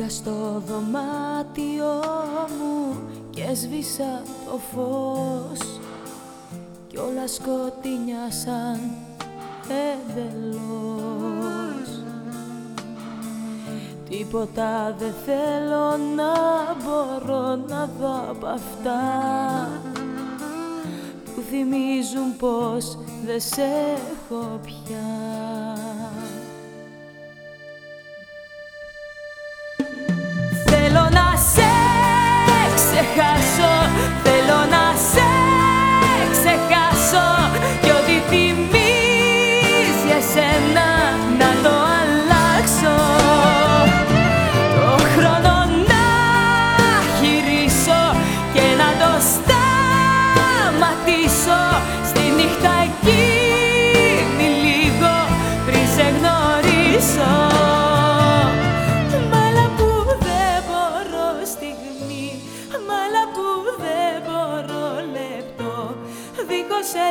Μπήκα στο δωμάτιό μου και σβήσα το φως. Κι όλα σκοτεινιάσαν εντελώς Τίποτα δεν θέλω να μπορώ να δω από αυτά. Που θυμίζουν πως δεν σε έχω πια σένα να το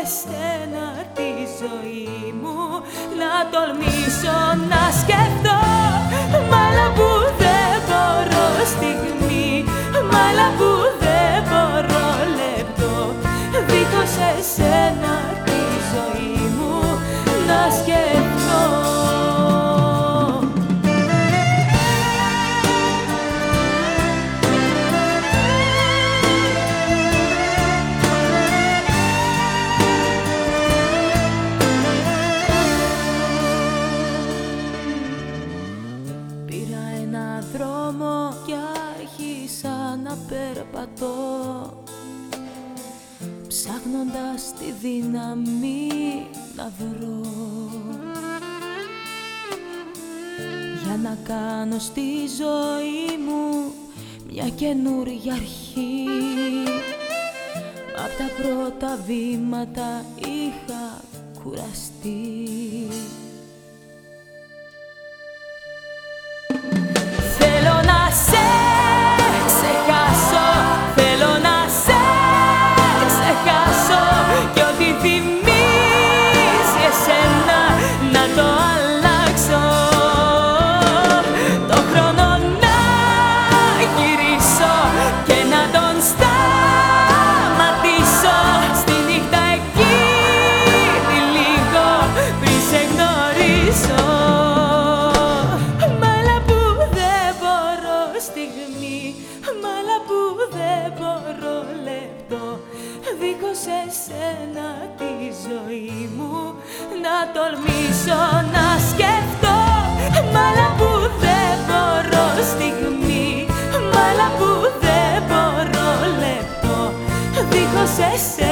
εσένα τη ζωή μου να τολμήσω να σκεφτώ. Μάλα που δεν μπορώ στιγμή μάλα που δεν μπορώ λεπτό. Δίχως εσένα τη ζωή μου να σκεφτώ δρόμο και άρχισα να περπατώ. Ψάχνοντας τη δύναμη να βρω. Για να κάνω στη ζωή μου μια καινούργια αρχή. Απ' τα πρώτα βήματα είχα κουραστεί εσένα τη ζωή μου να τολμήσω να σκεφτώ. Μάλα που δεν μπορώ στιγμή μάλα που δεν μπορώ λεπτό. Δίχως εσένα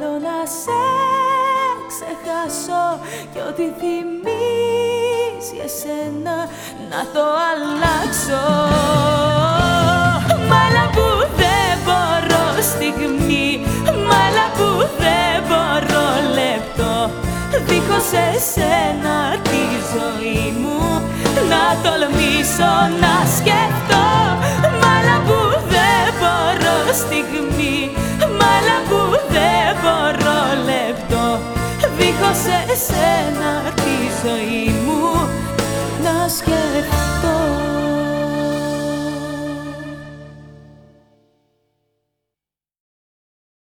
Θέλω να σε ξεχάσω και ό,τι θυμίζει εσένα να το αλλάξω. Μάλα που δεν μπορώ στιγμή Μάλα που δεν μπορώ λεπτό. Δίχως εσένα τη ζωή μου Να τολμήσω να σκεφτώ. Μάλα που δεν μπορώ στιγμή Δίχως εσένα τη ζωή μου να σκεφτώ